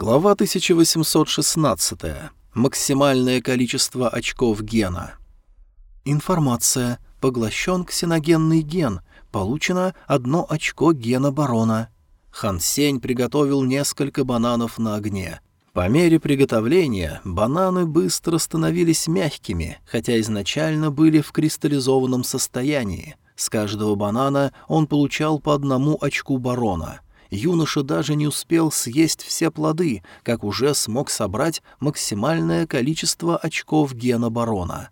Глава 1816. Максимальное количество очков гена. Информация. Поглощен ксеногенный ген. Получено одно очко гена барона. Хан Сень приготовил несколько бананов на огне. По мере приготовления бананы быстро становились мягкими, хотя изначально были в кристаллизованном состоянии. С каждого банана он получал по одному очку барона. Юноша даже не успел съесть все плоды, как уже смог собрать максимальное количество очков гена барона.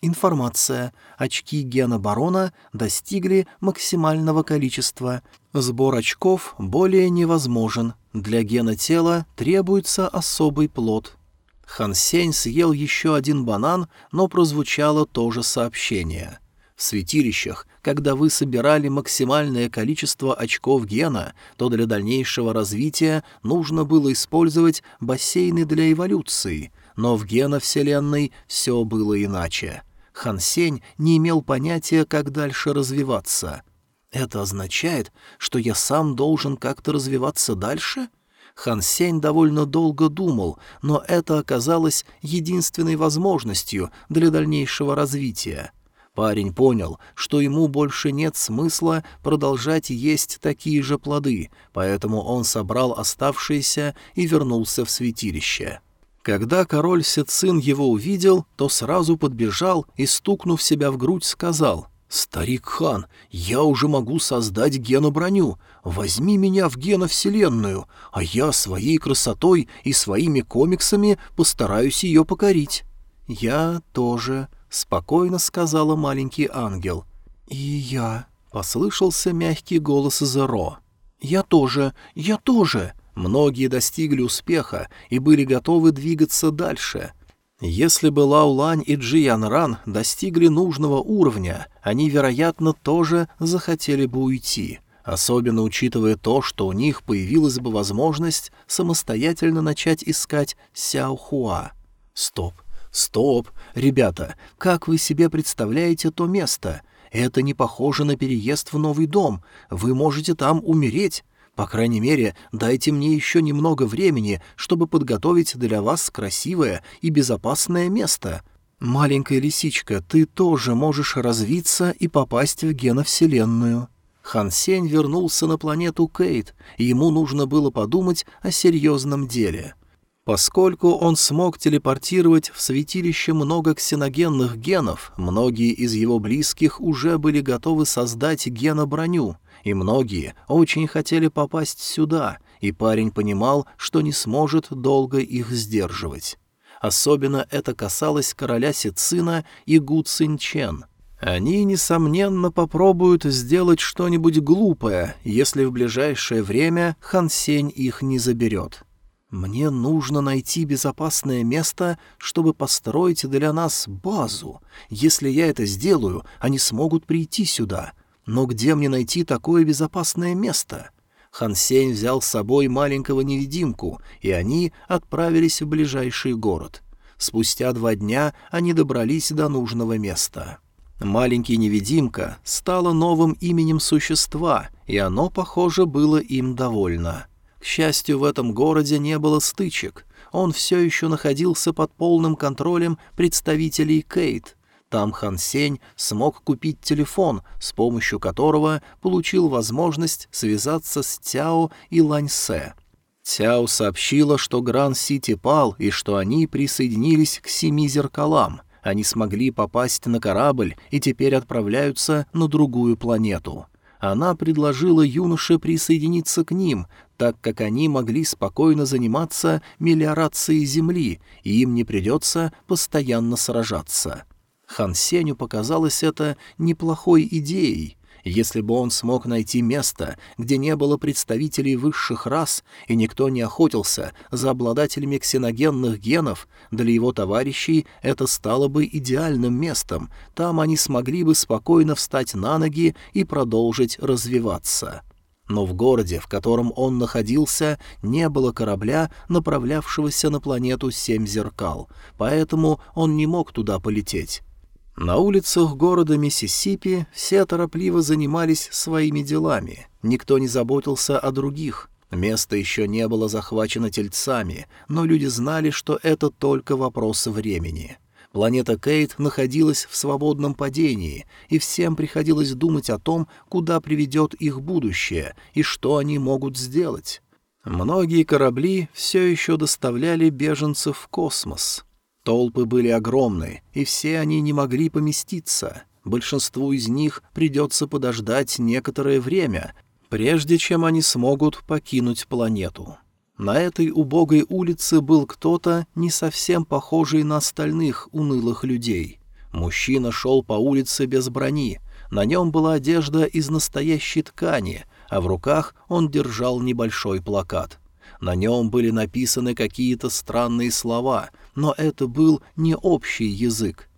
Информация. Очки гена барона достигли максимального количества. Сбор очков более невозможен. Для гена тела требуется особый плод. Хан Сень съел еще один банан, но прозвучало то же сообщение. Святилищах, когда вы собирали максимальное количество очков гена, то для дальнейшего развития нужно было использовать бассейны для эволюции, но в геновселенной все было иначе. Хан Сень не имел понятия, как дальше развиваться. Это означает, что я сам должен как-то развиваться дальше? Хан Сень довольно долго думал, но это оказалось единственной возможностью для дальнейшего развития. Парень понял, что ему больше нет смысла продолжать есть такие же плоды, поэтому он собрал оставшиеся и вернулся в святилище. Когда король Сецин его увидел, то сразу подбежал и, стукнув себя в грудь, сказал «Старик хан, я уже могу создать геноброню. Возьми меня в геновселенную, а я своей красотой и своими комиксами постараюсь ее покорить». «Я тоже», — спокойно сказала маленький ангел. «И я», — послышался мягкий голос Зеро. «Я тоже, я тоже», Многие достигли успеха и были готовы двигаться дальше. Если бы Лаулань и Джиян Ран достигли нужного уровня, они, вероятно, тоже захотели бы уйти, особенно учитывая то, что у них появилась бы возможность самостоятельно начать искать Сяохуа. Стоп, стоп, ребята, как вы себе представляете то место? Это не похоже на переезд в новый дом, вы можете там умереть. По крайней мере, дайте мне еще немного времени, чтобы подготовить для вас красивое и безопасное место. Маленькая лисичка, ты тоже можешь развиться и попасть в геновселенную». Хан Сень вернулся на планету Кейт, и ему нужно было подумать о серьезном деле. Поскольку он смог телепортировать в святилище много ксеногенных генов, многие из его близких уже были готовы создать геноброню, и многие очень хотели попасть сюда, и парень понимал, что не сможет долго их сдерживать. Особенно это касалось короля Сицина и Гу Цинчен. Они, несомненно, попробуют сделать что-нибудь глупое, если в ближайшее время Хан Сень их не заберет. Мне нужно найти безопасное место, чтобы построить для нас базу. Если я это сделаю, они смогут прийти сюда. Но где мне найти такое безопасное место? Хан Сень взял с собой маленького невидимку, и они отправились в ближайший город. Спустя два дня они добрались до нужного места. Маленький невидимка стало новым именем существа, и оно, похоже, было им довольно. К счастью, в этом городе не было стычек. Он все еще находился под полным контролем представителей Кейт — там Хан Сень смог купить телефон, с помощью которого получил возможность связаться с Тяо и Ланьсе. Тяо сообщила, что Гран-Сити пал и что они присоединились к семи зеркалам. Они смогли попасть на корабль и теперь отправляются на другую планету. Она предложила юноше присоединиться к ним, так как они могли спокойно заниматься мелиорацией Земли, и им не придется постоянно сражаться. Хан Сеню показалось это неплохой идеей. Если бы он смог найти место, где не было представителей высших рас и никто не охотился за обладателями ксеногенных генов, для его товарищей это стало бы идеальным местом, там они смогли бы спокойно встать на ноги и продолжить развиваться. Но в городе, в котором он находился, не было корабля, направлявшегося на планету Семь Зеркал, поэтому он не мог туда полететь. На улицах города Миссисипи все торопливо занимались своими делами, никто не заботился о других. Место еще не было захвачено тельцами, но люди знали, что это только вопрос времени. Планета Кейт находилась в свободном падении, и всем приходилось думать о том, куда приведет их будущее и что они могут сделать. Многие корабли все еще доставляли беженцев в космос. Толпы были огромны, и все они не могли поместиться. Большинству из них придется подождать некоторое время, прежде чем они смогут покинуть планету. На этой убогой улице был кто-то, не совсем похожий на остальных унылых людей. Мужчина шел по улице без брони, на нем была одежда из настоящей ткани, а в руках он держал небольшой плакат. На нем были написаны какие-то странные слова, но это был не общий язык.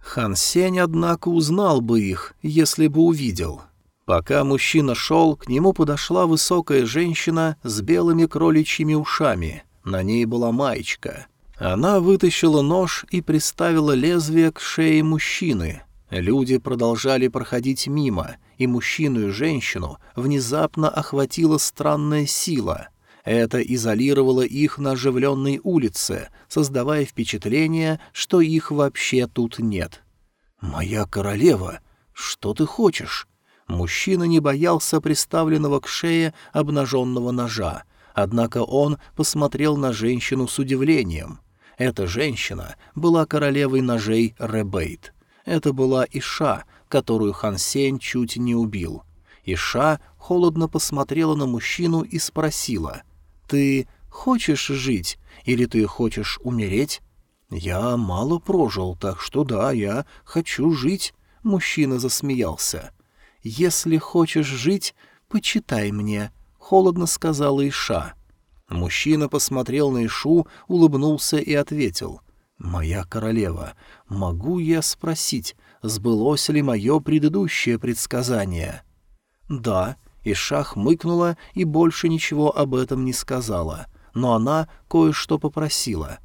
Хан Сень, однако, узнал бы их, если бы увидел. Пока мужчина шел, к нему подошла высокая женщина с белыми кроличьими ушами. На ней была маечка. Она вытащила нож и приставила лезвие к шее мужчины. Люди продолжали проходить мимо, и мужчину и женщину внезапно охватила странная сила. Это изолировало их на оживленной улице, создавая впечатление, что их вообще тут нет. «Моя королева, что ты хочешь?» Мужчина не боялся приставленного к шее обнаженного ножа, однако он посмотрел на женщину с удивлением. Эта женщина была королевой ножей Ребейт. Это была Иша, которую Хан Сень чуть не убил. Иша холодно посмотрела на мужчину и спросила, «Ты хочешь жить или ты хочешь умереть?» «Я мало прожил, так что да, я хочу жить», — мужчина засмеялся. «Если хочешь жить, почитай мне», — холодно сказала Иша. Мужчина посмотрел на Ишу, улыбнулся и ответил. «Моя королева, могу я спросить, сбылось ли мое предыдущее предсказание?» «Да», — Иша хмыкнула и больше ничего об этом не сказала, но она кое-что попросила.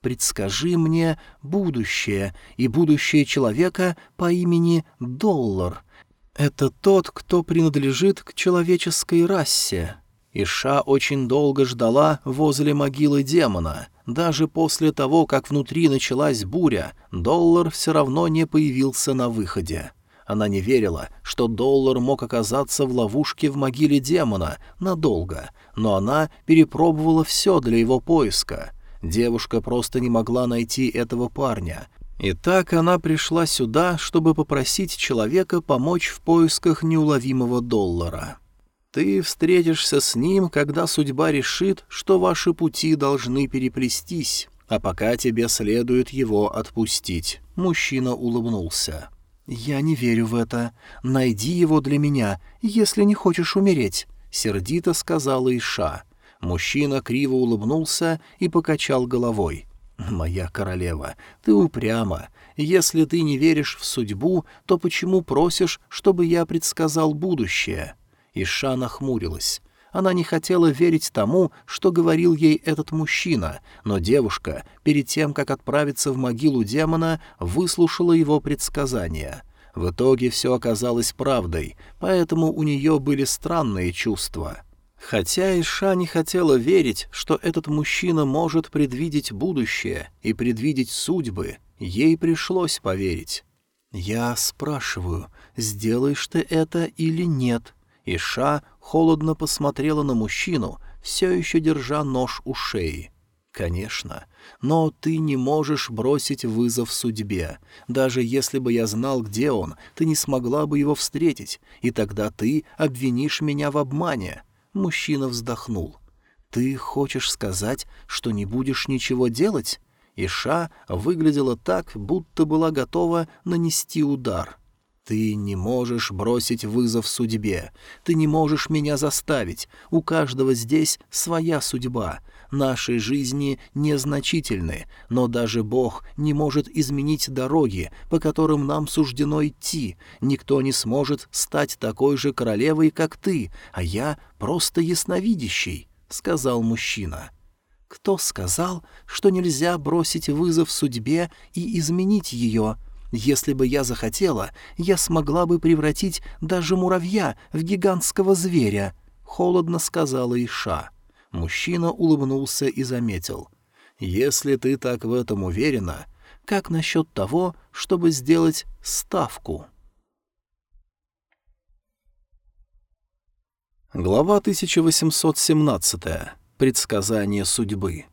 «Предскажи мне будущее и будущее человека по имени Доллар», это тот, кто принадлежит к человеческой расе. Иша очень долго ждала возле могилы демона. Даже после того, как внутри началась буря, доллар все равно не появился на выходе. Она не верила, что доллар мог оказаться в ловушке в могиле демона надолго, но она перепробовала все для его поиска. Девушка просто не могла найти этого парня, и так она пришла сюда, чтобы попросить человека помочь в поисках неуловимого доллара. Ты встретишься с ним, когда судьба решит, что ваши пути должны переплестись, а пока тебе следует его отпустить. Мужчина улыбнулся. «Я не верю в это. Найди его для меня, если не хочешь умереть», — сердито сказала Иша. Мужчина криво улыбнулся и покачал головой. «Моя королева, ты упряма. Если ты не веришь в судьбу, то почему просишь, чтобы я предсказал будущее?» Иша нахмурилась. Она не хотела верить тому, что говорил ей этот мужчина, но девушка, перед тем, как отправиться в могилу демона, выслушала его предсказания. В итоге все оказалось правдой, поэтому у нее были странные чувства. Хотя Иша не хотела верить, что этот мужчина может предвидеть будущее и предвидеть судьбы, ей пришлось поверить. «Я спрашиваю, сделаешь ты это или нет?» Иша холодно посмотрела на мужчину, все еще держа нож у шеи. «Конечно. Но ты не можешь бросить вызов судьбе. Даже если бы я знал, где он, ты не смогла бы его встретить, и тогда ты обвинишь меня в обмане. Мужчина вздохнул. «Ты хочешь сказать, что не будешь ничего делать?» Иша выглядела так, будто была готова нанести удар. «Ты не можешь бросить вызов судьбе. Ты не можешь меня заставить. У каждого здесь своя судьба. Наши жизни незначительны, но даже Бог не может изменить дороги, по которым нам суждено идти. Никто не сможет стать такой же королевой, как ты, а я просто ясновидящий», — сказал мужчина. «Кто сказал, что нельзя бросить вызов судьбе и изменить ее?» Если бы я захотела, я смогла бы превратить даже муравья в гигантского зверя», — холодно сказала Иша. — Мужчина улыбнулся и заметил. «Если ты так в этом уверена, как насчет того, чтобы сделать ставку?» Глава 1817. Предсказание судьбы.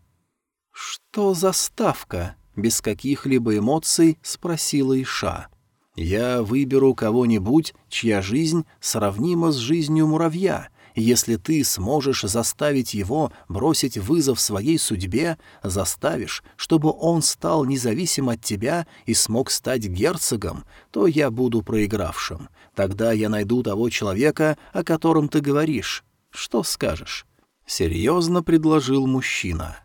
«Что за ставка?» — без каких-либо эмоций спросила Иша. «Я выберу кого-нибудь, чья жизнь сравнима с жизнью муравья, если ты сможешь заставить его бросить вызов своей судьбе, заставишь, чтобы он стал независим от тебя и смог стать герцогом, то я буду проигравшим. Тогда я найду того человека, о котором ты говоришь. Что скажешь?» — серьезно предложил мужчина.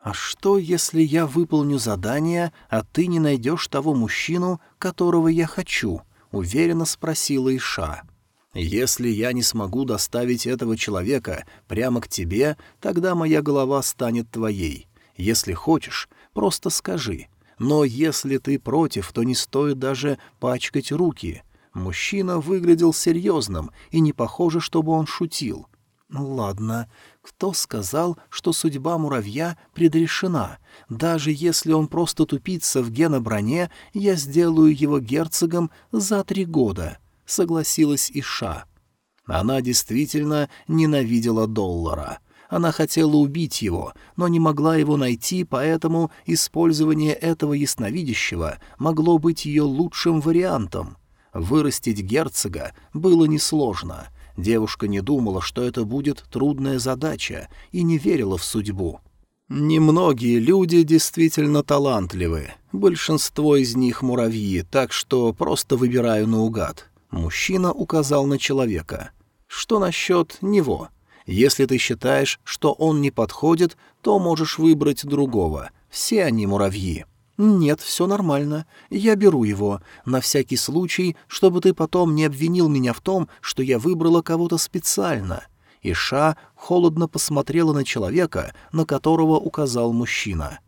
«А что, если я выполню задание, а ты не найдешь того мужчину, которого я хочу?» — уверенно спросила Иша. Если я не смогу доставить этого человека прямо к тебе, тогда моя голова станет твоей. Если хочешь, просто скажи. Но если ты против, то не стоит даже пачкать руки. Мужчина выглядел серьезным, и не похоже, чтобы он шутил. Ну ладно, кто сказал, что судьба муравья предрешена? Даже если он просто тупится в геноброне, я сделаю его герцогом за три года согласилась Иша. Она действительно ненавидела доллара. Она хотела убить его, но не могла его найти, поэтому использование этого ясновидящего могло быть ее лучшим вариантом. Вырастить герцога было несложно. Девушка не думала, что это будет трудная задача, и не верила в судьбу. Немногие люди действительно талантливы. Большинство из них муравьи, так что просто выбираю наугад. Мужчина указал на человека. «Что насчет него? Если ты считаешь, что он не подходит, то можешь выбрать другого. Все они муравьи». «Нет, все нормально. Я беру его. На всякий случай, чтобы ты потом не обвинил меня в том, что я выбрала кого-то специально». Иша холодно посмотрела на человека, на которого указал мужчина.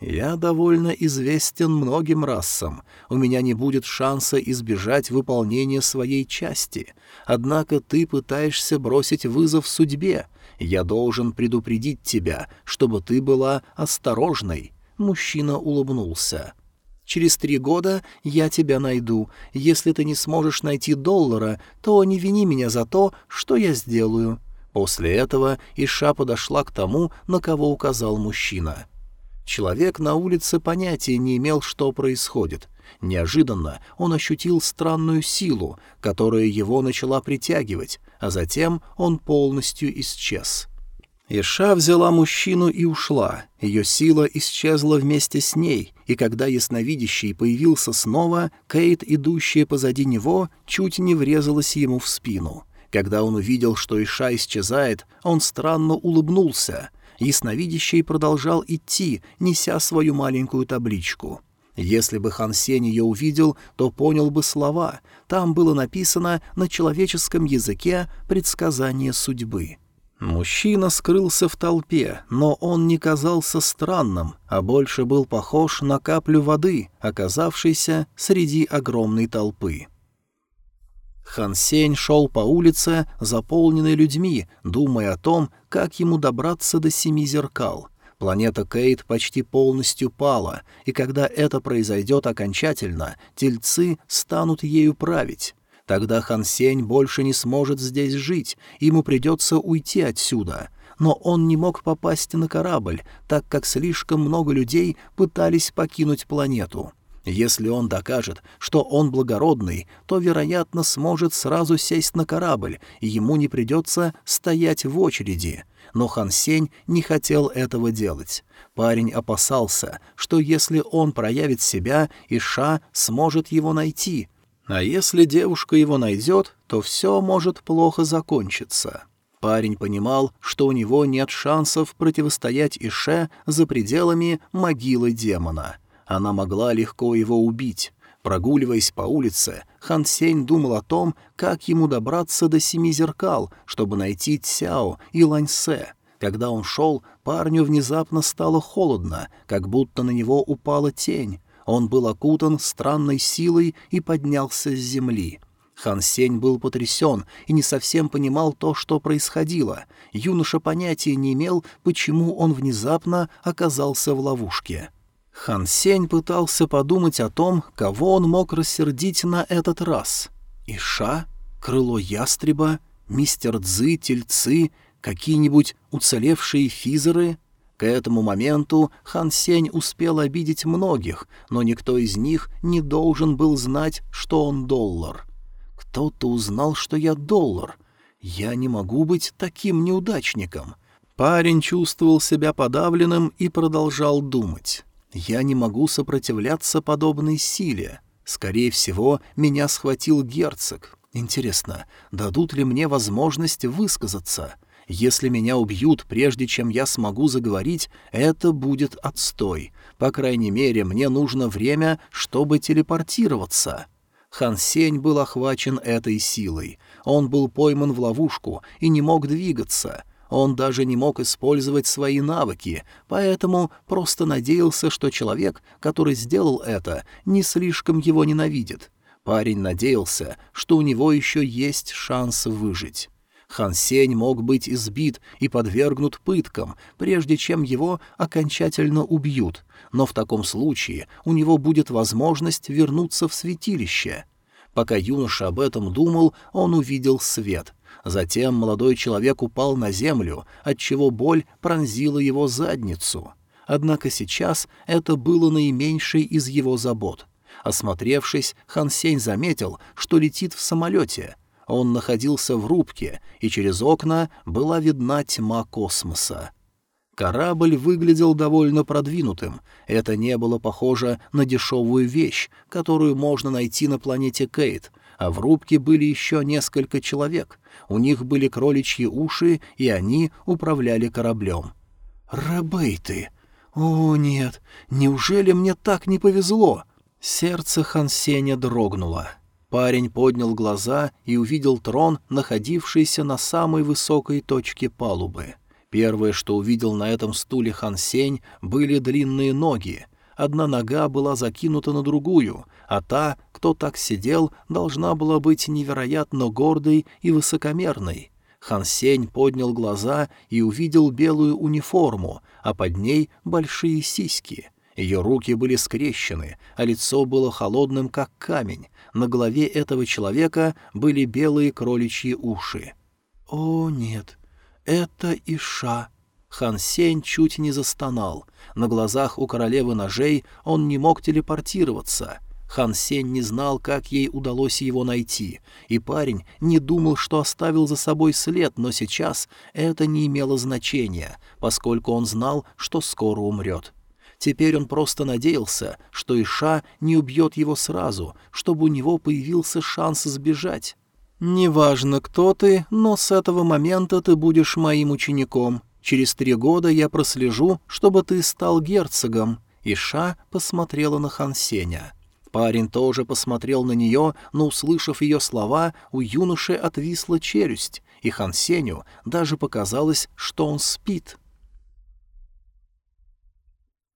Я довольно известен многим расам. У меня не будет шанса избежать выполнения своей части. Однако ты пытаешься бросить вызов судьбе. Я должен предупредить тебя, чтобы ты была осторожной. Мужчина улыбнулся. Через три года я тебя найду. Если ты не сможешь найти доллара, то не вини меня за то, что я сделаю». После этого Иша подошла к тому, на кого указал мужчина. Человек на улице понятия не имел, что происходит. Неожиданно он ощутил странную силу, которая его начала притягивать, а затем он полностью исчез. Иша взяла мужчину и ушла. Ее сила исчезла вместе с ней, и когда ясновидящий появился снова, Кейт, идущая позади него, чуть не врезалась ему в спину. Когда он увидел, что Иша исчезает, он странно улыбнулся — Ясновидящий продолжал идти, неся свою маленькую табличку. Если бы Хан Сень ее увидел, то понял бы слова. Там было написано на человеческом языке предсказание судьбы. Мужчина скрылся в толпе, но он не казался странным, а больше был похож на каплю воды, оказавшейся среди огромной толпы. Хан Сень шел по улице, заполненной людьми, думая о том, как ему добраться до семи зеркал. Планета Кейт почти полностью пала, и когда это произойдет окончательно, тельцы станут ею править. Тогда Хан Сень больше не сможет здесь жить, ему придется уйти отсюда. Но он не мог попасть на корабль, так как слишком много людей пытались покинуть планету. Если он докажет, что он благородный, то, вероятно, сможет сразу сесть на корабль, и ему не придется стоять в очереди. Но Хан Сень не хотел этого делать. Парень опасался, что если он проявит себя, Иша сможет его найти. А если девушка его найдет, то все может плохо закончиться. Парень понимал, что у него нет шансов противостоять Ише за пределами могилы демона — она могла легко его убить. Прогуливаясь по улице, Хан Сень думал о том, как ему добраться до семи зеркал, чтобы найти Цяо и Ланьсе. Когда он шел, парню внезапно стало холодно, как будто на него упала тень. Он был окутан странной силой и поднялся с земли. Хан Сень был потрясен и не совсем понимал то, что происходило. Юноша понятия не имел, почему он внезапно оказался в ловушке. Хан Сень пытался подумать о том, кого он мог рассердить на этот раз. Иша? Крыло ястреба? Мистер Цзы, тельцы? Какие-нибудь уцелевшие физеры? К этому моменту Хан Сень успел обидеть многих, но никто из них не должен был знать, что он доллар. Кто-то узнал, что я доллар. Я не могу быть таким неудачником. Парень чувствовал себя подавленным и продолжал думать. Я не могу сопротивляться подобной силе. Скорее всего, меня схватил герцог. Интересно, дадут ли мне возможность высказаться? Если меня убьют, прежде чем я смогу заговорить, это будет отстой. По крайней мере, мне нужно время, чтобы телепортироваться. Хан Сень был охвачен этой силой. Он был пойман в ловушку и не мог двигаться. Он даже не мог использовать свои навыки, поэтому просто надеялся, что человек, который сделал это, не слишком его ненавидит. Парень надеялся, что у него еще есть шанс выжить. Хан Сень мог быть избит и подвергнут пыткам, прежде чем его окончательно убьют, но в таком случае у него будет возможность вернуться в святилище. Пока юноша об этом думал, он увидел свет. Затем молодой человек упал на землю, отчего боль пронзила его задницу. Однако сейчас это было наименьшей из его забот. Осмотревшись, Хан Сень заметил, что летит в самолете — он находился в рубке, и через окна была видна тьма космоса. Корабль выглядел довольно продвинутым. Это не было похоже на дешевую вещь, которую можно найти на планете Кейт, а в рубке были еще несколько человек. У них были кроличьи уши, и они управляли кораблем. «Ребейты! О, нет! Неужели мне так не повезло?» Сердце Хансеня дрогнуло. Парень поднял глаза и увидел трон, находившийся на самой высокой точке палубы. Первое, что увидел на этом стуле Хан Сень, были длинные ноги. Одна нога была закинута на другую, а та, кто так сидел, должна была быть невероятно гордой и высокомерной. Хан Сень поднял глаза и увидел белую униформу, а под ней большие сиськи. Ее руки были скрещены, а лицо было холодным, как камень. На голове этого человека были белые кроличьи уши. «О, нет, это Иша!» Хан Сень чуть не застонал. На глазах у королевы ножей он не мог телепортироваться. Хан Сень не знал, как ей удалось его найти, и парень не думал, что оставил за собой след, но сейчас это не имело значения, поскольку он знал, что скоро умрет. Теперь он просто надеялся, что Иша не убьет его сразу, чтобы у него появился шанс сбежать. «Неважно, кто ты, но с этого момента ты будешь моим учеником. Через три года я прослежу, чтобы ты стал герцогом». Иша посмотрела на Хансеня. Парень тоже посмотрел на нее, но, услышав ее слова, у юноши отвисла челюсть, и Хансеню даже показалось, что он спит.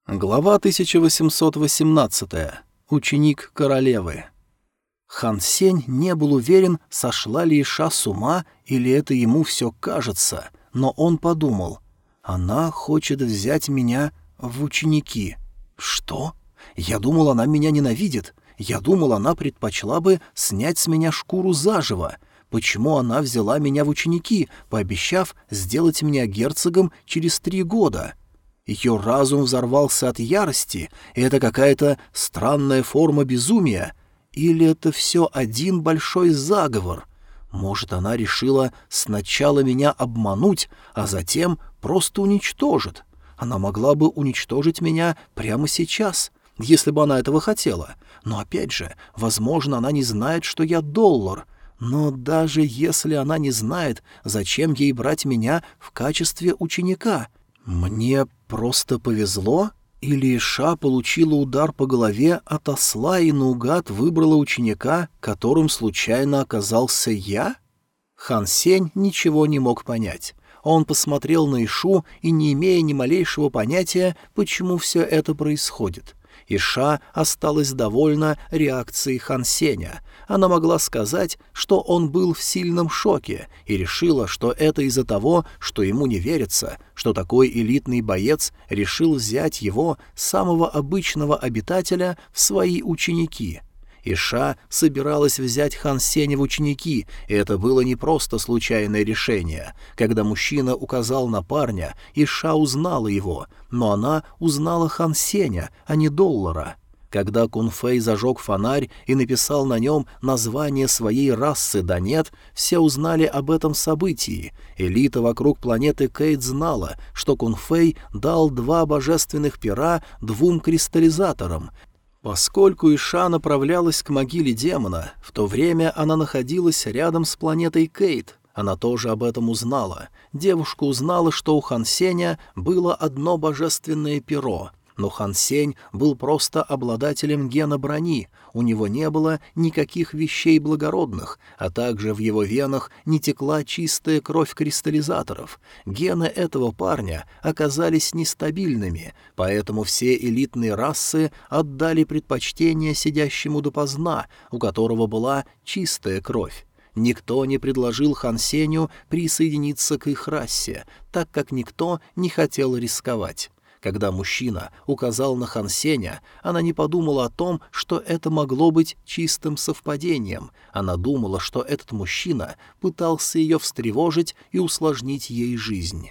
Глава 1818. Ученик королевы. Хан Сень не был уверен, сошла ли Иша с ума или это ему все кажется, но он подумал, она хочет взять меня в ученики. Что? Я думал, она меня ненавидит. Я думал, она предпочла бы снять с меня шкуру заживо. Почему она взяла меня в ученики, пообещав сделать меня герцогом через три года?» Ее разум взорвался от ярости, и это какая-то странная форма безумия. Или это все один большой заговор? Может, она решила сначала меня обмануть, а затем просто уничтожит? Она могла бы уничтожить меня прямо сейчас, если бы она этого хотела. Но опять же, возможно, она не знает, что я доллар. Но даже если она не знает, зачем ей брать меня в качестве ученика? Мне просто повезло? Или Иша получила удар по голове от осла и наугад выбрала ученика, которым случайно оказался я? Хан Сень ничего не мог понять. Он посмотрел на Ишу и, не имея ни малейшего понятия, почему все это происходит. Иша осталась довольна реакцией Хан Сеня. Она могла сказать, что он был в сильном шоке, и решила, что это из-за того, что ему не верится, что такой элитный боец решил взять его, самого обычного обитателя, в свои ученики — Иша собиралась взять Хан Сеня в ученики, и это было не просто случайное решение. Когда мужчина указал на парня, Иша узнала его, но она узнала Хан Сеня, а не Доллара. Когда Кунфэй зажег фонарь и написал на нем название своей расы «Да нет», все узнали об этом событии. Элита вокруг планеты Кейт знала, что Кунфэй дал два божественных пера двум кристаллизаторам, Поскольку Иша направлялась к могиле демона, в то время она находилась рядом с планетой Кейт. Она тоже об этом узнала. Девушка узнала, что у Хансеня было одно божественное перо, но Хан Сень был просто обладателем гена брони, у него не было никаких вещей благородных, а также в его венах не текла чистая кровь кристаллизаторов. Гены этого парня оказались нестабильными, поэтому все элитные расы отдали предпочтение сидящему допоздна, у которого была чистая кровь. Никто не предложил Хан Сеню присоединиться к их расе, так как никто не хотел рисковать. Когда мужчина указал на Хансеня, она не подумала о том, что это могло быть чистым совпадением. Она думала, что этот мужчина пытался ее встревожить и усложнить ей жизнь.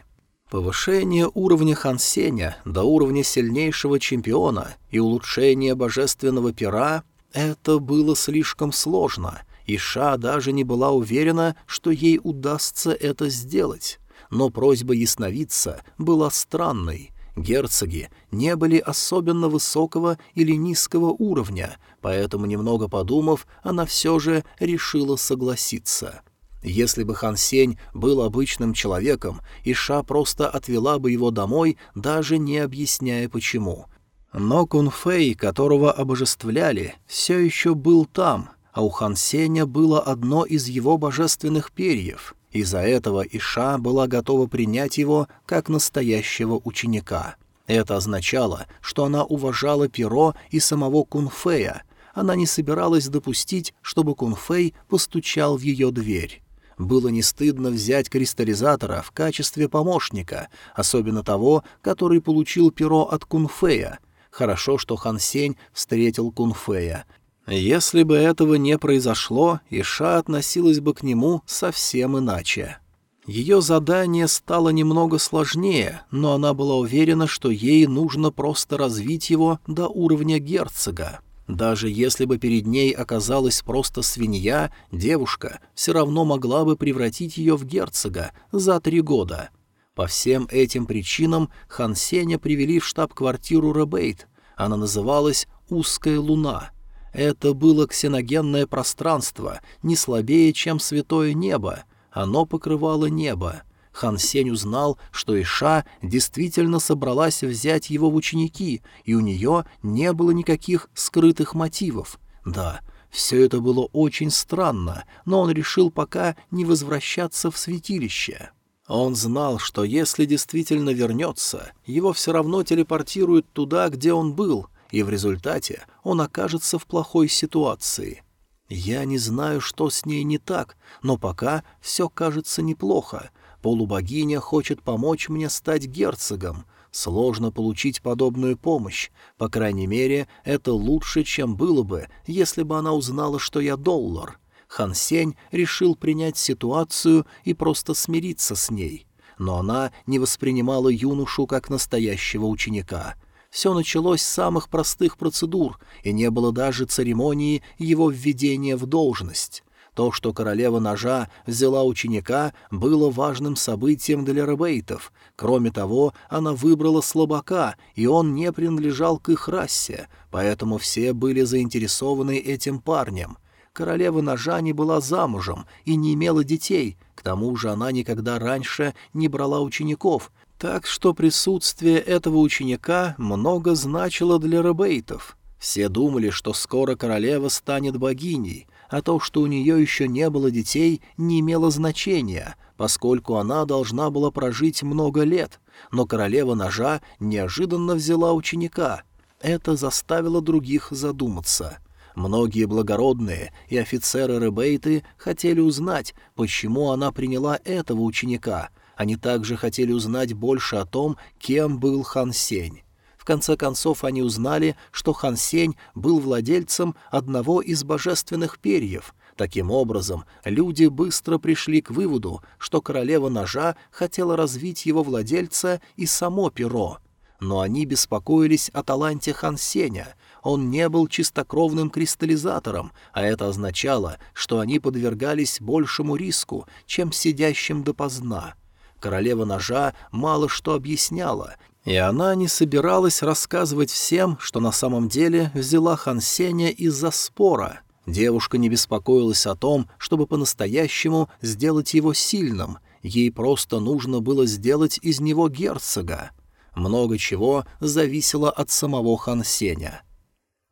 Повышение уровня Хансеня до уровня сильнейшего чемпиона и улучшение божественного пера — это было слишком сложно, и Ша даже не была уверена, что ей удастся это сделать. Но просьба ясновидца была странной — Герцоги не были особенно высокого или низкого уровня, поэтому, немного подумав, она все же решила согласиться. Если бы Хан Сень был обычным человеком, Иша просто отвела бы его домой, даже не объясняя почему. Но Кун Фэй, которого обожествляли, все еще был там, а у Хан Сеня было одно из его божественных перьев. Из-за этого Иша была готова принять его как настоящего ученика. Это означало, что она уважала перо и самого Кунфея. Она не собиралась допустить, чтобы Кунфей постучал в ее дверь. Было не стыдно взять кристаллизатора в качестве помощника, особенно того, который получил перо от Кунфея. Хорошо, что Хан Сень встретил Кунфея. Если бы этого не произошло, Иша относилась бы к нему совсем иначе. Ее задание стало немного сложнее, но она была уверена, что ей нужно просто развить его до уровня герцога. Даже если бы перед ней оказалась просто свинья, девушка все равно могла бы превратить ее в герцога за три года. По всем этим причинам Хан Сеня привели в штаб-квартиру Ребейт. Она называлась «Узкая луна». Это было ксеногенное пространство, не слабее, чем святое небо. Оно покрывало небо. Хан Сень узнал, что Иша действительно собралась взять его в ученики, и у нее не было никаких скрытых мотивов. Да, все это было очень странно, но он решил пока не возвращаться в святилище. Он знал, что если действительно вернется, его все равно телепортируют туда, где он был, и в результате он окажется в плохой ситуации. Я не знаю, что с ней не так, но пока все кажется неплохо. Полубогиня хочет помочь мне стать герцогом. Сложно получить подобную помощь. По крайней мере, это лучше, чем было бы, если бы она узнала, что я доллар. Хан Сень решил принять ситуацию и просто смириться с ней. Но она не воспринимала юношу как настоящего ученика — все началось с самых простых процедур, и не было даже церемонии его введения в должность. То, что королева ножа взяла ученика, было важным событием для ребейтов. Кроме того, она выбрала слабака, и он не принадлежал к их расе, поэтому все были заинтересованы этим парнем. Королева ножа не была замужем и не имела детей, к тому же она никогда раньше не брала учеников, так что присутствие этого ученика много значило для ребейтов. Все думали, что скоро королева станет богиней, а то, что у нее еще не было детей, не имело значения, поскольку она должна была прожить много лет, но королева ножа неожиданно взяла ученика. Это заставило других задуматься. Многие благородные и офицеры Ребейты хотели узнать, почему она приняла этого ученика. Они также хотели узнать больше о том, кем был Хан Сень. В конце концов они узнали, что Хан Сень был владельцем одного из божественных перьев. Таким образом, люди быстро пришли к выводу, что королева ножа хотела развить его владельца и само перо. Но они беспокоились о таланте Хан Сеня — он не был чистокровным кристаллизатором, а это означало, что они подвергались большему риску, чем сидящим допоздна. Королева ножа мало что объясняла, и она не собиралась рассказывать всем, что на самом деле взяла Хансеня из-за спора. Девушка не беспокоилась о том, чтобы по-настоящему сделать его сильным, ей просто нужно было сделать из него герцога. Много чего зависело от самого Хансеня.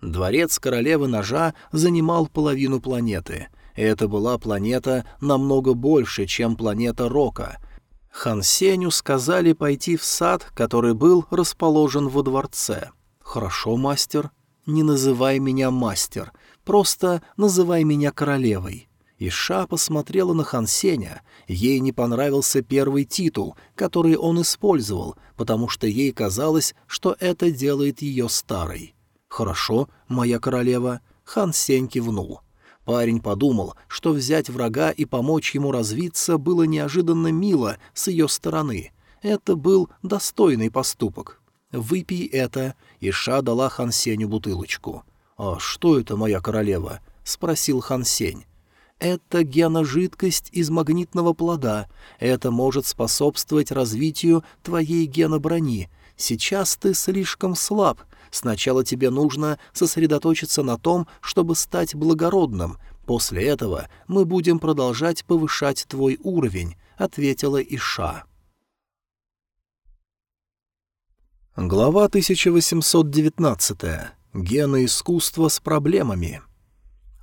Дворец королевы ножа занимал половину планеты. Это была планета намного больше, чем планета Рока. Хан Сеню сказали пойти в сад, который был расположен во дворце. «Хорошо, мастер. Не называй меня мастер. Просто называй меня королевой». Иша посмотрела на Хан Сеня. Ей не понравился первый титул, который он использовал, потому что ей казалось, что это делает ее старой. «Хорошо, моя королева», — хан Сень кивнул. Парень подумал, что взять врага и помочь ему развиться было неожиданно мило с ее стороны. Это был достойный поступок. «Выпей это», — Иша дала Хан Сеню бутылочку. «А что это, моя королева?» — спросил Хан Сень. «Это геножидкость из магнитного плода. Это может способствовать развитию твоей геноброни. Сейчас ты слишком слаб, Сначала тебе нужно сосредоточиться на том, чтобы стать благородным. После этого мы будем продолжать повышать твой уровень», — ответила Иша. Глава 1819. Гены искусства с проблемами.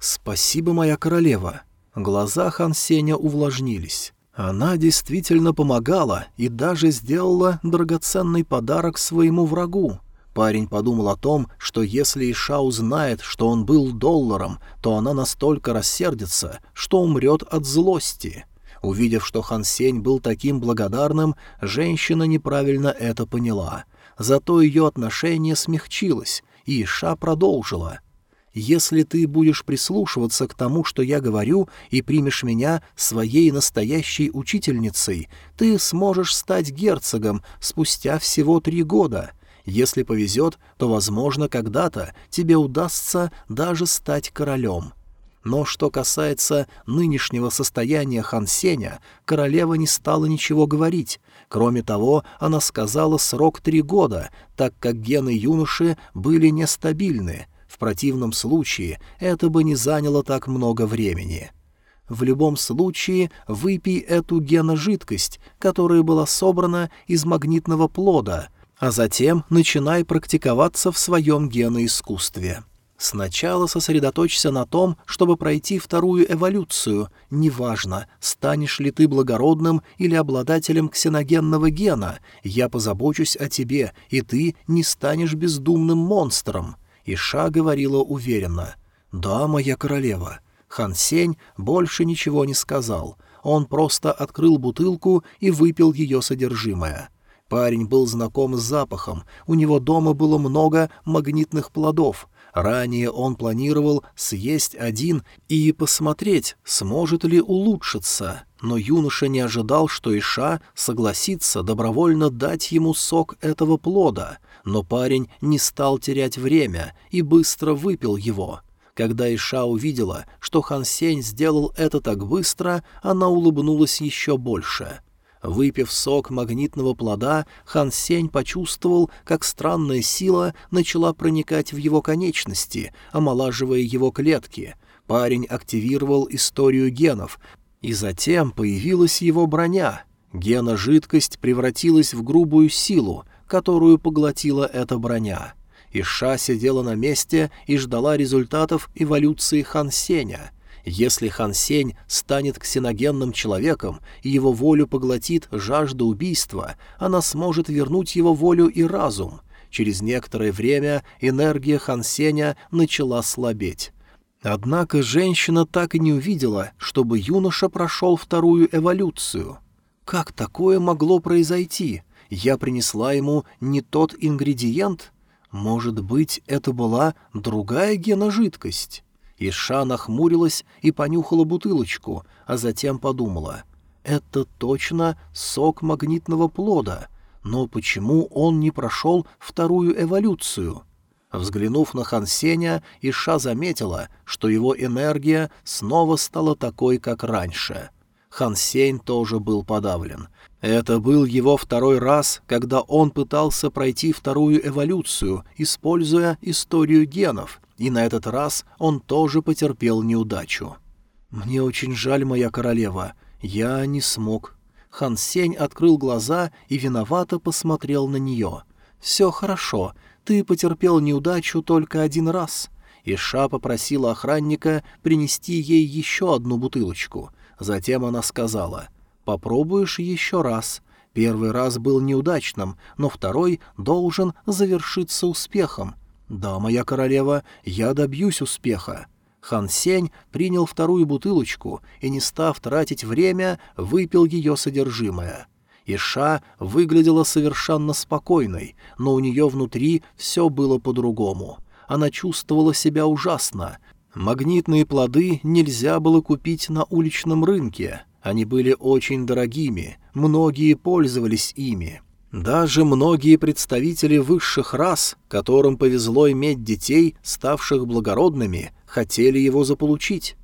«Спасибо, моя королева». Глаза Хан Сеня увлажнились. Она действительно помогала и даже сделала драгоценный подарок своему врагу. Парень подумал о том, что если Иша узнает, что он был долларом, то она настолько рассердится, что умрет от злости. Увидев, что Хан Сень был таким благодарным, женщина неправильно это поняла. Зато ее отношение смягчилось, и Иша продолжила. «Если ты будешь прислушиваться к тому, что я говорю, и примешь меня своей настоящей учительницей, ты сможешь стать герцогом спустя всего три года». Если повезет, то, возможно, когда-то тебе удастся даже стать королем. Но что касается нынешнего состояния Хан Сеня, королева не стала ничего говорить. Кроме того, она сказала срок три года, так как гены юноши были нестабильны. В противном случае это бы не заняло так много времени. В любом случае выпей эту геножидкость, которая была собрана из магнитного плода — а затем начинай практиковаться в своем геноискусстве. Сначала сосредоточься на том, чтобы пройти вторую эволюцию. Неважно, станешь ли ты благородным или обладателем ксеногенного гена, я позабочусь о тебе, и ты не станешь бездумным монстром». Иша говорила уверенно. «Да, моя королева». Хан Сень больше ничего не сказал. Он просто открыл бутылку и выпил ее содержимое. Парень был знаком с запахом, у него дома было много магнитных плодов. Ранее он планировал съесть один и посмотреть, сможет ли улучшиться, но юноша не ожидал, что Иша согласится добровольно дать ему сок этого плода, но парень не стал терять время и быстро выпил его. Когда Иша увидела, что Хан Сень сделал это так быстро, она улыбнулась еще больше — Выпив сок магнитного плода, Хан Сень почувствовал, как странная сила начала проникать в его конечности, омолаживая его клетки. Парень активировал историю генов, и затем появилась его броня. Гена-жидкость превратилась в грубую силу, которую поглотила эта броня. Иша сидела на месте и ждала результатов эволюции Хан Сеня — если Хан Сень станет ксеногенным человеком и его волю поглотит жажда убийства, она сможет вернуть его волю и разум. Через некоторое время энергия Хансеня начала слабеть. Однако женщина так и не увидела, чтобы юноша прошел вторую эволюцию. Как такое могло произойти? Я принесла ему не тот ингредиент? Может быть, это была другая геножидкость? Иша нахмурилась и понюхала бутылочку, а затем подумала. «Это точно сок магнитного плода, но почему он не прошел вторую эволюцию?» Взглянув на Хансеня, Иша заметила, что его энергия снова стала такой, как раньше. Хансень тоже был подавлен. Это был его второй раз, когда он пытался пройти вторую эволюцию, используя историю генов, и на этот раз он тоже потерпел неудачу. «Мне очень жаль, моя королева, я не смог». Хан Сень открыл глаза и виновато посмотрел на нее. «Все хорошо, ты потерпел неудачу только один раз». Иша попросила охранника принести ей еще одну бутылочку. Затем она сказала, «Попробуешь еще раз. Первый раз был неудачным, но второй должен завершиться успехом. «Да, моя королева, я добьюсь успеха». Хан Сень принял вторую бутылочку и, не став тратить время, выпил ее содержимое. Иша выглядела совершенно спокойной, но у нее внутри все было по-другому. Она чувствовала себя ужасно. Магнитные плоды нельзя было купить на уличном рынке. Они были очень дорогими, многие пользовались ими. Даже многие представители высших рас, которым повезло иметь детей, ставших благородными, хотели его заполучить.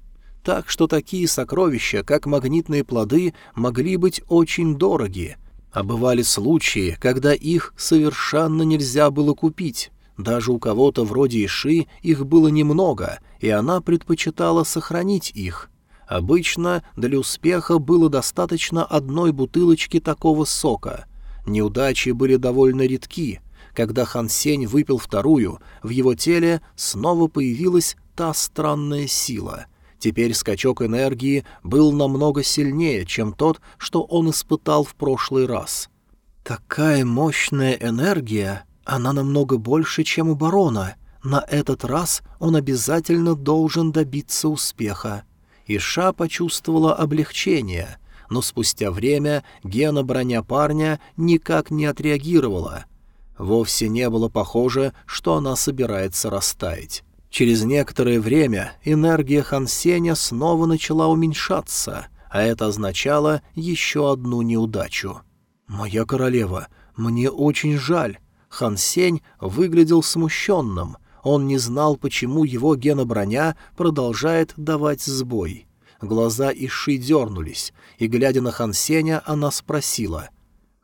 Так что такие сокровища, как магнитные плоды, могли быть очень дороги, а бывали случаи, когда их совершенно нельзя было купить. Даже у кого-то вроде Иши их было немного, и она предпочитала сохранить их. Обычно для успеха было достаточно одной бутылочки такого сока — Неудачи были довольно редки. Когда Хан Сень выпил вторую, в его теле снова появилась та странная сила. Теперь скачок энергии был намного сильнее, чем тот, что он испытал в прошлый раз. Такая мощная энергия, она намного больше, чем у барона. На этот раз он обязательно должен добиться успеха. Иша почувствовала облегчение — но спустя время гена броня парня никак не отреагировала. Вовсе не было похоже, что она собирается растаять. Через некоторое время энергия Хансеня снова начала уменьшаться, а это означало еще одну неудачу. «Моя королева, мне очень жаль». Хан Сень выглядел смущенным. Он не знал, почему его геноброня продолжает давать сбой. Глаза Иши дернулись, и, глядя на Хан Сеня, она спросила,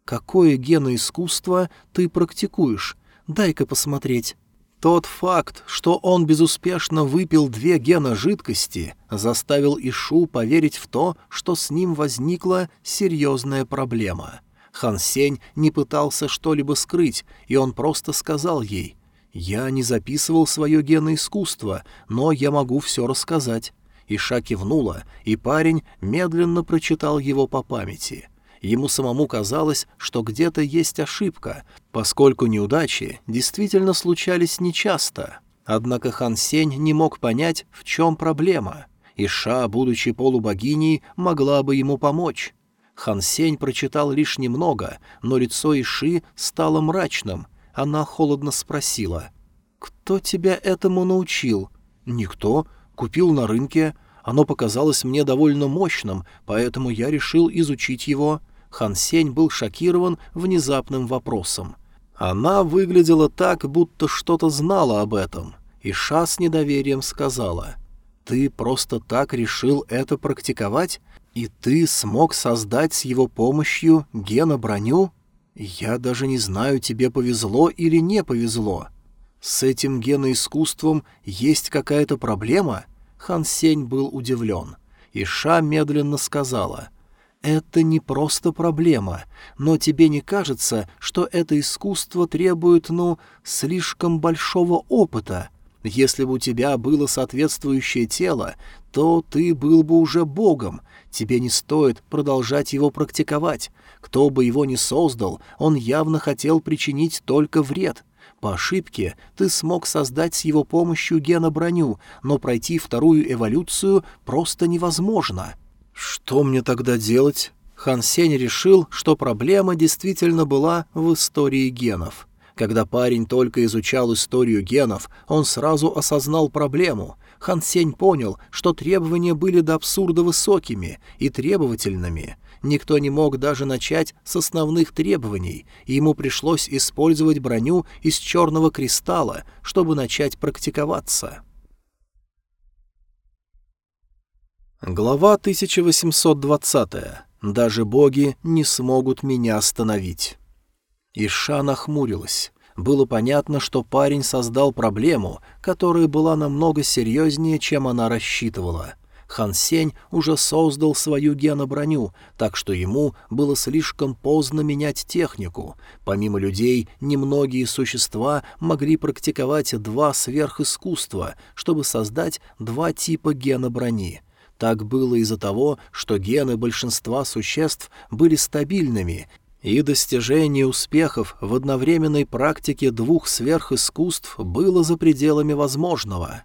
«Какое геноискусство ты практикуешь? Дай-ка посмотреть». Тот факт, что он безуспешно выпил две гена жидкости, заставил Ишу поверить в то, что с ним возникла серьезная проблема. Хан Сень не пытался что-либо скрыть, и он просто сказал ей, «Я не записывал свое геноискусство, но я могу все рассказать». Иша кивнула, и парень медленно прочитал его по памяти. Ему самому казалось, что где-то есть ошибка, поскольку неудачи действительно случались нечасто. Однако Хан Сень не мог понять, в чем проблема. Иша, будучи полубогиней, могла бы ему помочь. Хан Сень прочитал лишь немного, но лицо Иши стало мрачным. Она холодно спросила. «Кто тебя этому научил?» «Никто. Купил на рынке. Оно показалось мне довольно мощным, поэтому я решил изучить его. Хан Сень был шокирован внезапным вопросом. Она выглядела так, будто что-то знала об этом. И Ша с недоверием сказала, «Ты просто так решил это практиковать? И ты смог создать с его помощью геноброню? Я даже не знаю, тебе повезло или не повезло. С этим геноискусством есть какая-то проблема?» Хан Сень был удивлен. Иша медленно сказала, «Это не просто проблема, но тебе не кажется, что это искусство требует, ну, слишком большого опыта? Если бы у тебя было соответствующее тело, то ты был бы уже богом, тебе не стоит продолжать его практиковать. Кто бы его ни создал, он явно хотел причинить только вред». По ошибке ты смог создать с его помощью гена броню, но пройти вторую эволюцию просто невозможно. Что мне тогда делать? Хан Сень решил, что проблема действительно была в истории генов. Когда парень только изучал историю генов, он сразу осознал проблему. Хан Сень понял, что требования были до абсурда высокими и требовательными. Никто не мог даже начать с основных требований, и ему пришлось использовать броню из черного кристалла, чтобы начать практиковаться. Глава 1820. Даже боги не смогут меня остановить. Иша нахмурилась. Было понятно, что парень создал проблему, которая была намного серьезнее, чем она рассчитывала. Хан Сень уже создал свою геноброню, так что ему было слишком поздно менять технику. Помимо людей, немногие существа могли практиковать два сверхискусства, чтобы создать два типа геноброни. Так было из-за того, что гены большинства существ были стабильными, и достижение успехов в одновременной практике двух сверхискусств было за пределами возможного.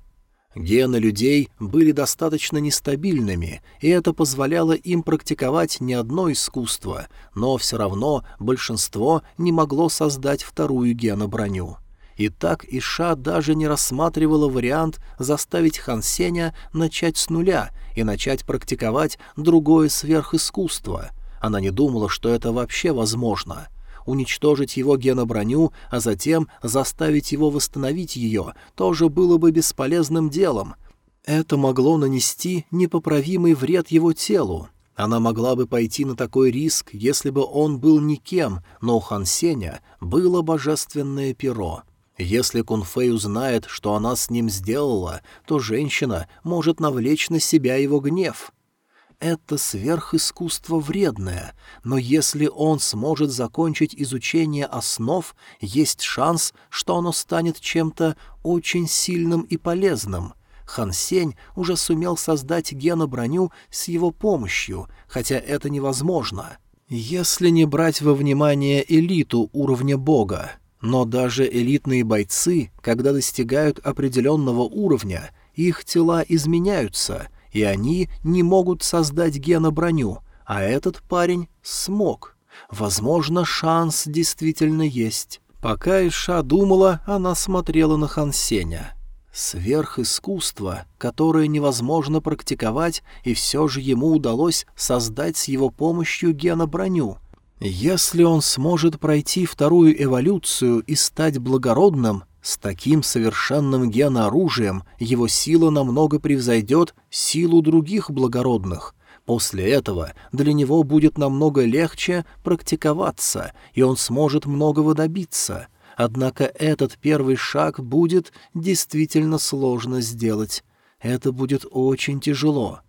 Гены людей были достаточно нестабильными, и это позволяло им практиковать не одно искусство, но все равно большинство не могло создать вторую геноброню. И так Иша даже не рассматривала вариант заставить Хан Сеня начать с нуля и начать практиковать другое сверхискусство — она не думала, что это вообще возможно. Уничтожить его геноброню, а затем заставить его восстановить ее, тоже было бы бесполезным делом. Это могло нанести непоправимый вред его телу. Она могла бы пойти на такой риск, если бы он был никем, но у Хан Сеня было божественное перо. Если Кунфэй узнает, что она с ним сделала, то женщина может навлечь на себя его гнев это сверхискусство вредное, но если он сможет закончить изучение основ, есть шанс, что оно станет чем-то очень сильным и полезным. Хан Сень уже сумел создать геноброню с его помощью, хотя это невозможно. Если не брать во внимание элиту уровня бога, но даже элитные бойцы, когда достигают определенного уровня, их тела изменяются — и они не могут создать геноброню, а этот парень смог. Возможно, шанс действительно есть. Пока Иша думала, она смотрела на Хансеня. Сверхискусство, которое невозможно практиковать, и все же ему удалось создать с его помощью геноброню. Если он сможет пройти вторую эволюцию и стать благородным, с таким совершенным генооружием его сила намного превзойдет силу других благородных. После этого для него будет намного легче практиковаться, и он сможет многого добиться. Однако этот первый шаг будет действительно сложно сделать. Это будет очень тяжело.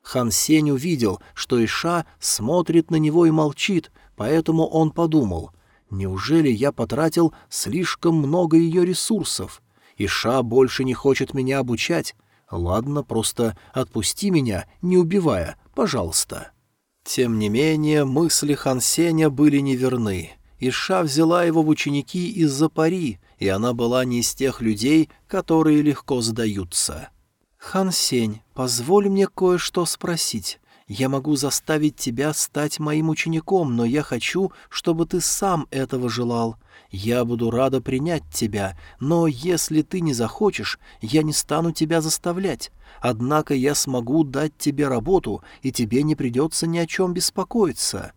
Хан Сень увидел, что Иша смотрит на него и молчит, поэтому он подумал — Неужели я потратил слишком много ее ресурсов? Иша больше не хочет меня обучать. Ладно, просто отпусти меня, не убивая, пожалуйста. Тем не менее, мысли Хансеня были неверны. Иша взяла его в ученики из-за пари, и она была не из тех людей, которые легко сдаются. «Хан Сень, позволь мне кое-что спросить. Я могу заставить тебя стать моим учеником, но я хочу, чтобы ты сам этого желал. Я буду рада принять тебя, но если ты не захочешь, я не стану тебя заставлять. Однако я смогу дать тебе работу, и тебе не придется ни о чем беспокоиться».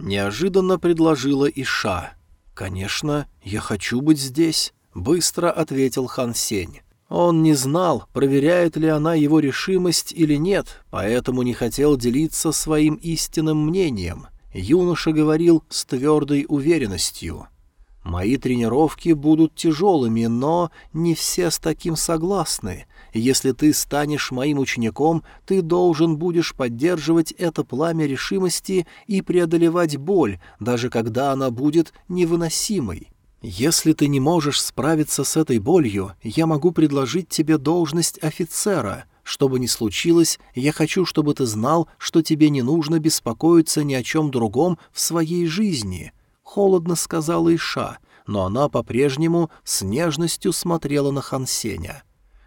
Неожиданно предложила Иша. «Конечно, я хочу быть здесь», — быстро ответил Хан Сень. Он не знал, проверяет ли она его решимость или нет, поэтому не хотел делиться своим истинным мнением. Юноша говорил с твердой уверенностью. «Мои тренировки будут тяжелыми, но не все с таким согласны. Если ты станешь моим учеником, ты должен будешь поддерживать это пламя решимости и преодолевать боль, даже когда она будет невыносимой. «Если ты не можешь справиться с этой болью, я могу предложить тебе должность офицера. Что бы ни случилось, я хочу, чтобы ты знал, что тебе не нужно беспокоиться ни о чем другом в своей жизни», — холодно сказала Иша, но она по-прежнему с нежностью смотрела на Хансеня.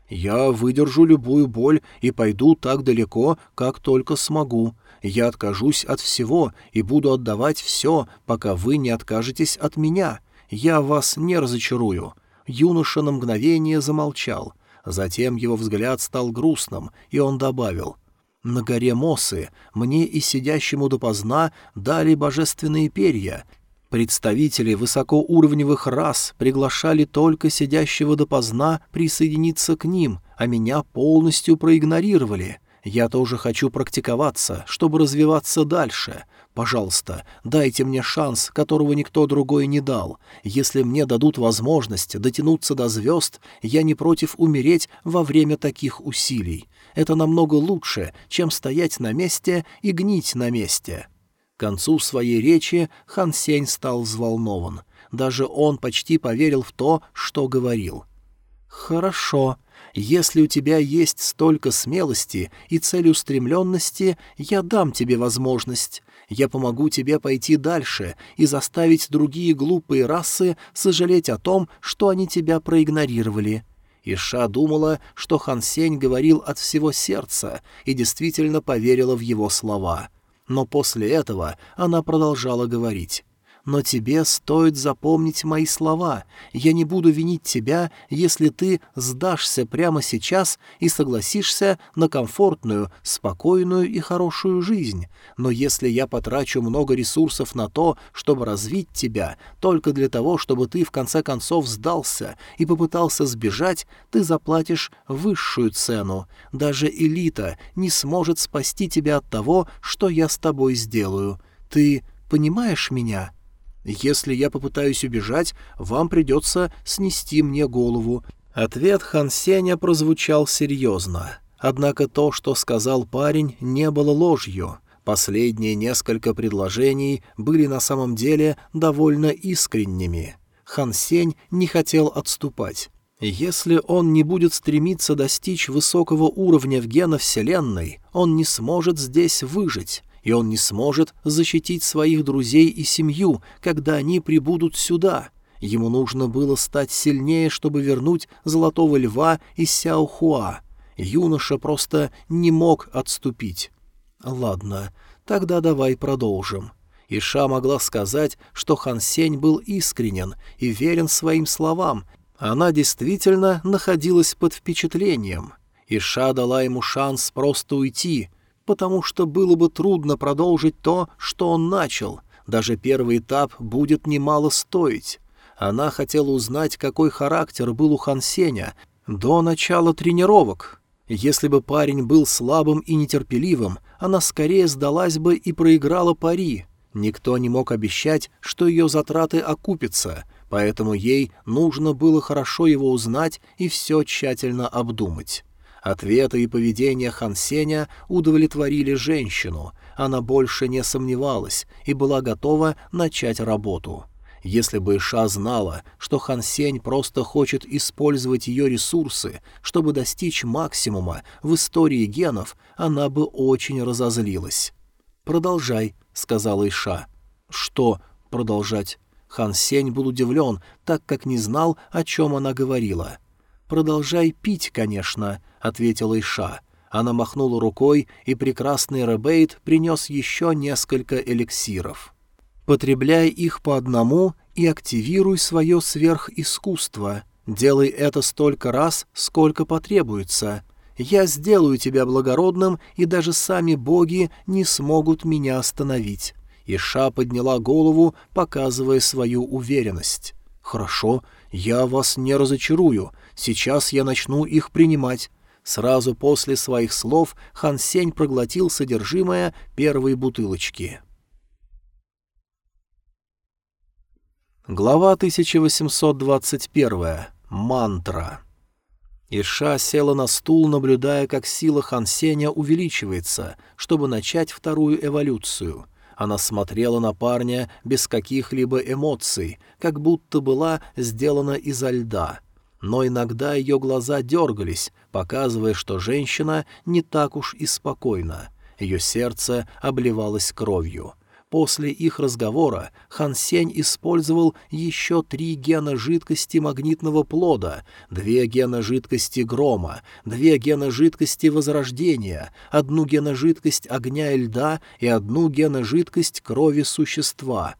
«Я выдержу любую боль и пойду так далеко, как только смогу. Я откажусь от всего и буду отдавать все, пока вы не откажетесь от меня. Я вас не разочарую». Юноша на мгновение замолчал. Затем его взгляд стал грустным, и он добавил. «На горе Мосы мне и сидящему допоздна дали божественные перья, Представители высокоуровневых рас приглашали только сидящего допоздна присоединиться к ним, а меня полностью проигнорировали. Я тоже хочу практиковаться, чтобы развиваться дальше. Пожалуйста, дайте мне шанс, которого никто другой не дал. Если мне дадут возможность дотянуться до звезд, я не против умереть во время таких усилий. Это намного лучше, чем стоять на месте и гнить на месте». К концу своей речи Хан Сень стал взволнован. Даже он почти поверил в то, что говорил. «Хорошо. Если у тебя есть столько смелости и целеустремленности, я дам тебе возможность. Я помогу тебе пойти дальше и заставить другие глупые расы сожалеть о том, что они тебя проигнорировали». Иша думала, что Хан Сень говорил от всего сердца и действительно поверила в его слова — но после этого она продолжала говорить. «Но тебе стоит запомнить мои слова. Я не буду винить тебя, если ты сдашься прямо сейчас и согласишься на комфортную, спокойную и хорошую жизнь. Но если я потрачу много ресурсов на то, чтобы развить тебя, только для того, чтобы ты в конце концов сдался и попытался сбежать, ты заплатишь высшую цену. Даже элита не сможет спасти тебя от того, что я с тобой сделаю. Ты понимаешь меня?» Если я попытаюсь убежать, вам придется снести мне голову». Ответ Хан Сеня прозвучал серьезно. Однако то, что сказал парень, не было ложью. Последние несколько предложений были на самом деле довольно искренними. Хан Сень не хотел отступать. Если он не будет стремиться достичь высокого уровня в гена Вселенной, он не сможет здесь выжить и он не сможет защитить своих друзей и семью, когда они прибудут сюда. Ему нужно было стать сильнее, чтобы вернуть Золотого Льва и Сяохуа. Юноша просто не мог отступить. «Ладно, тогда давай продолжим». Иша могла сказать, что Хан Сень был искренен и верен своим словам. Она действительно находилась под впечатлением. Иша дала ему шанс просто уйти — потому что было бы трудно продолжить то, что он начал. Даже первый этап будет немало стоить. Она хотела узнать, какой характер был у Хансеня до начала тренировок. Если бы парень был слабым и нетерпеливым, она скорее сдалась бы и проиграла пари. Никто не мог обещать, что ее затраты окупятся, поэтому ей нужно было хорошо его узнать и все тщательно обдумать. Ответы и поведение Хан Сеня удовлетворили женщину. Она больше не сомневалась и была готова начать работу. Если бы Иша знала, что Хан Сень просто хочет использовать ее ресурсы, чтобы достичь максимума в истории генов, она бы очень разозлилась. «Продолжай», — сказала Иша. «Что продолжать?» Хан Сень был удивлен, так как не знал, о чем она говорила. «Продолжай пить, конечно», — ответила Иша. Она махнула рукой, и прекрасный Ребейт принес еще несколько эликсиров. «Потребляй их по одному и активируй свое сверхискусство. Делай это столько раз, сколько потребуется. Я сделаю тебя благородным, и даже сами боги не смогут меня остановить». Иша подняла голову, показывая свою уверенность. «Хорошо, я вас не разочарую. Сейчас я начну их принимать». Сразу после своих слов Хан Сень проглотил содержимое первой бутылочки. Глава 1821. Мантра. Иша села на стул, наблюдая, как сила Хан Сеня увеличивается, чтобы начать вторую эволюцию. Она смотрела на парня без каких-либо эмоций, как будто была сделана изо льда — но иногда ее глаза дергались, показывая, что женщина не так уж и спокойна. Ее сердце обливалось кровью. После их разговора Хан Сень использовал еще три гена жидкости магнитного плода, две гена жидкости грома, две гена жидкости возрождения, одну гена жидкость огня и льда и одну гена жидкость крови существа.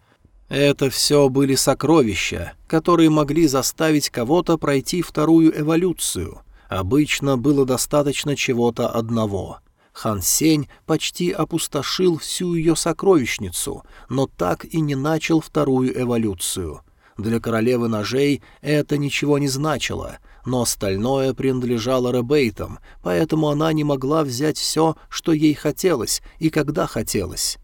Это все были сокровища, которые могли заставить кого-то пройти вторую эволюцию. Обычно было достаточно чего-то одного — Хан Сень почти опустошил всю ее сокровищницу, но так и не начал вторую эволюцию. Для королевы ножей это ничего не значило, но остальное принадлежало Ребейтам, поэтому она не могла взять все, что ей хотелось и когда хотелось.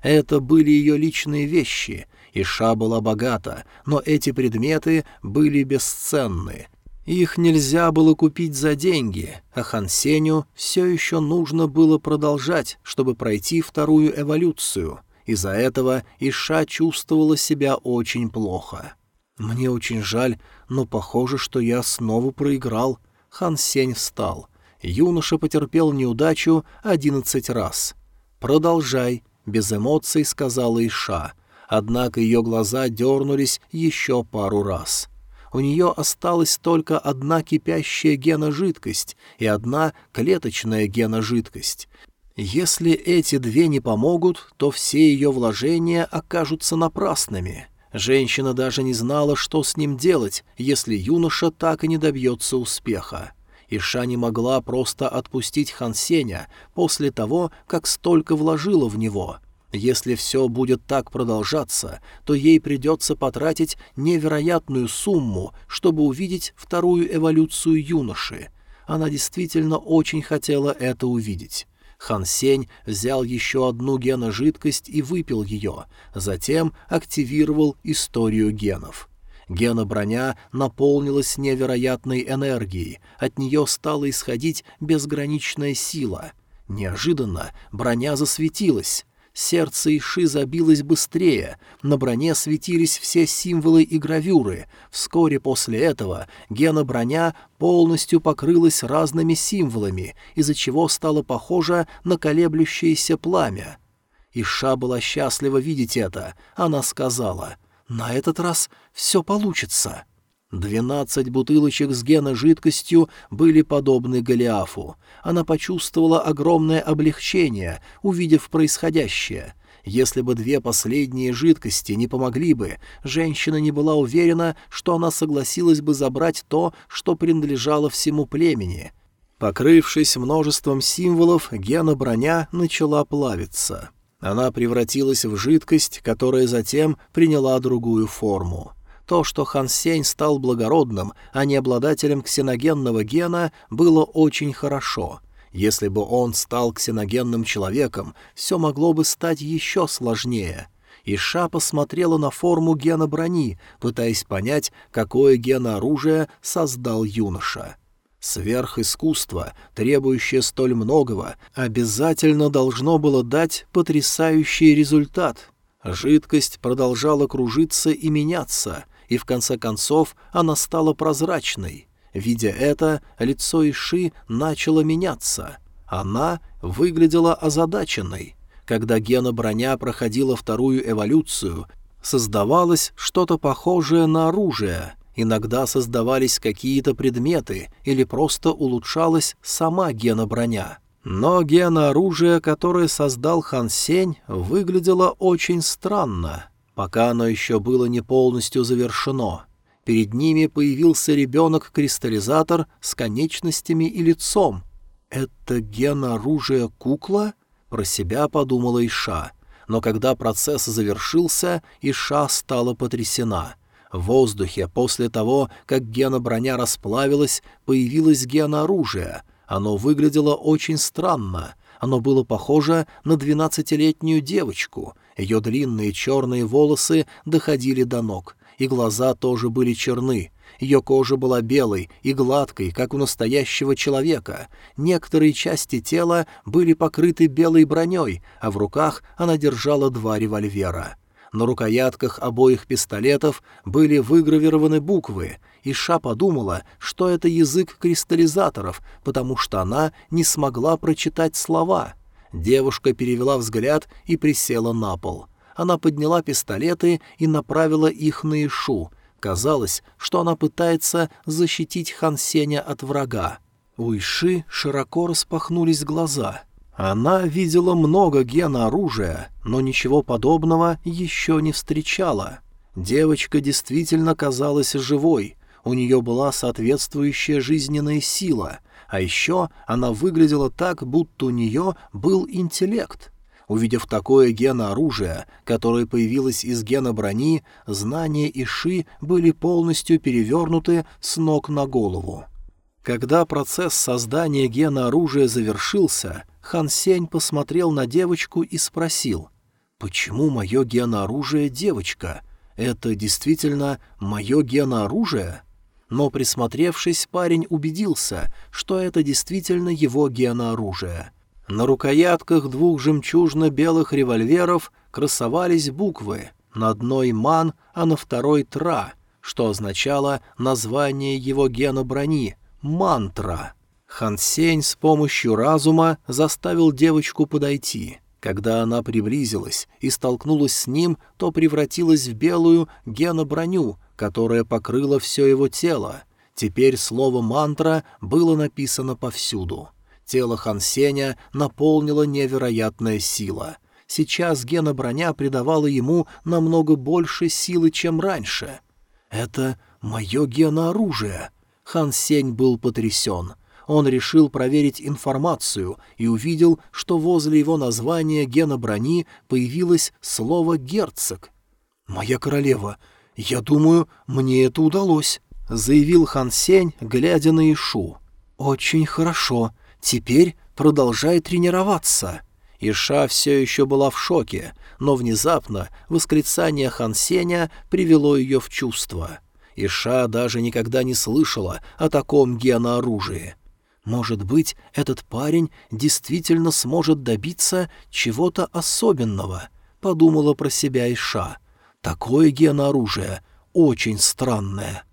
Это были ее личные вещи, Иша была богата, но эти предметы были бесценны — их нельзя было купить за деньги, а Хансеню все еще нужно было продолжать, чтобы пройти вторую эволюцию. Из-за этого Иша чувствовала себя очень плохо. «Мне очень жаль, но похоже, что я снова проиграл». Хан Сень встал. Юноша потерпел неудачу одиннадцать раз. «Продолжай», — без эмоций сказала Иша. Однако ее глаза дернулись еще пару раз у нее осталась только одна кипящая геножидкость и одна клеточная геножидкость. Если эти две не помогут, то все ее вложения окажутся напрасными. Женщина даже не знала, что с ним делать, если юноша так и не добьется успеха. Иша не могла просто отпустить Хансеня после того, как столько вложила в него — если все будет так продолжаться, то ей придется потратить невероятную сумму, чтобы увидеть вторую эволюцию юноши. Она действительно очень хотела это увидеть. Хан Сень взял еще одну геножидкость и выпил ее, затем активировал историю генов. Гена-броня наполнилась невероятной энергией, от нее стала исходить безграничная сила. Неожиданно броня засветилась, Сердце Иши забилось быстрее, на броне светились все символы и гравюры. Вскоре после этого гена-броня полностью покрылась разными символами, из-за чего стала похожа на колеблющееся пламя. Иша была счастлива видеть это. Она сказала, «На этот раз все получится». Двенадцать бутылочек с геножидкостью были подобны Голиафу. Она почувствовала огромное облегчение, увидев происходящее. Если бы две последние жидкости не помогли бы, женщина не была уверена, что она согласилась бы забрать то, что принадлежало всему племени. Покрывшись множеством символов, гена-броня начала плавиться. Она превратилась в жидкость, которая затем приняла другую форму. То, что Хан Сень стал благородным, а не обладателем ксеногенного гена, было очень хорошо. Если бы он стал ксеногенным человеком, все могло бы стать еще сложнее. Иша посмотрела на форму гена брони, пытаясь понять, какое генооружие создал юноша. Сверхискусство, требующее столь многого, обязательно должно было дать потрясающий результат. Жидкость продолжала кружиться и меняться, и в конце концов она стала прозрачной. Видя это, лицо Иши начало меняться. Она выглядела озадаченной. Когда гена-броня проходила вторую эволюцию, создавалось что-то похожее на оружие. Иногда создавались какие-то предметы или просто улучшалась сама гена-броня. Но генооружие, которое создал Хан Сень, выглядело очень странно пока оно еще было не полностью завершено. Перед ними появился ребенок-кристаллизатор с конечностями и лицом. «Это ген оружия кукла?» — про себя подумала Иша. Но когда процесс завершился, Иша стала потрясена. В воздухе после того, как гена-броня расплавилась, появилось генооружие. Оно выглядело очень странно. Оно было похоже на двенадцатилетнюю девочку — ее длинные черные волосы доходили до ног, и глаза тоже были черны. Ее кожа была белой и гладкой, как у настоящего человека. Некоторые части тела были покрыты белой броней, а в руках она держала два револьвера. На рукоятках обоих пистолетов были выгравированы буквы, и Ша подумала, что это язык кристаллизаторов, потому что она не смогла прочитать слова — Девушка перевела взгляд и присела на пол. она подняла пистолеты и направила их на Ишу. Казалось, что она пытается защитить Хан Сеня от врага. У Иши широко распахнулись глаза. Она видела много гена оружия, но ничего подобного еще не встречала. Девочка действительно казалась живой, у нее была соответствующая жизненная сила, а еще она выглядела так, будто у нее был интеллект. Увидев такое генооружие, которое появилось из гена брони, знания Иши были полностью перевернуты с ног на голову. Когда процесс создания гена оружия завершился, Хан Сень посмотрел на девочку и спросил, «Почему мое генооружие девочка? Это действительно мое генооружие?» Но присмотревшись, парень убедился, что это действительно его генооружие — на рукоятках двух жемчужно-белых револьверов красовались буквы, на одной «ман», а на второй «тра», что означало название его гена брони — «мантра». Хан Сень с помощью разума заставил девочку подойти. Когда она приблизилась и столкнулась с ним, то превратилась в белую геноброню, которая покрыла все его тело. Теперь слово «мантра» было написано повсюду. Тело Хансеня наполнила невероятная сила. Сейчас гена-броня придавала ему намного больше силы, чем раньше. «Это мое генооружие!» Хан Сень был потрясен. Он решил проверить информацию и увидел, что возле его названия гена брони появилось слово «герцог». «Моя королева, я думаю, мне это удалось», — заявил Хан Сень, глядя на Ишу. «Очень хорошо. Теперь продолжай тренироваться». Иша все еще была в шоке, но внезапно восклицание Хан Сеня привело ее в чувство. Иша даже никогда не слышала о таком генооружии. Может быть, этот парень действительно сможет добиться чего-то особенного, подумала про себя Иша. Такое генооружие очень странное.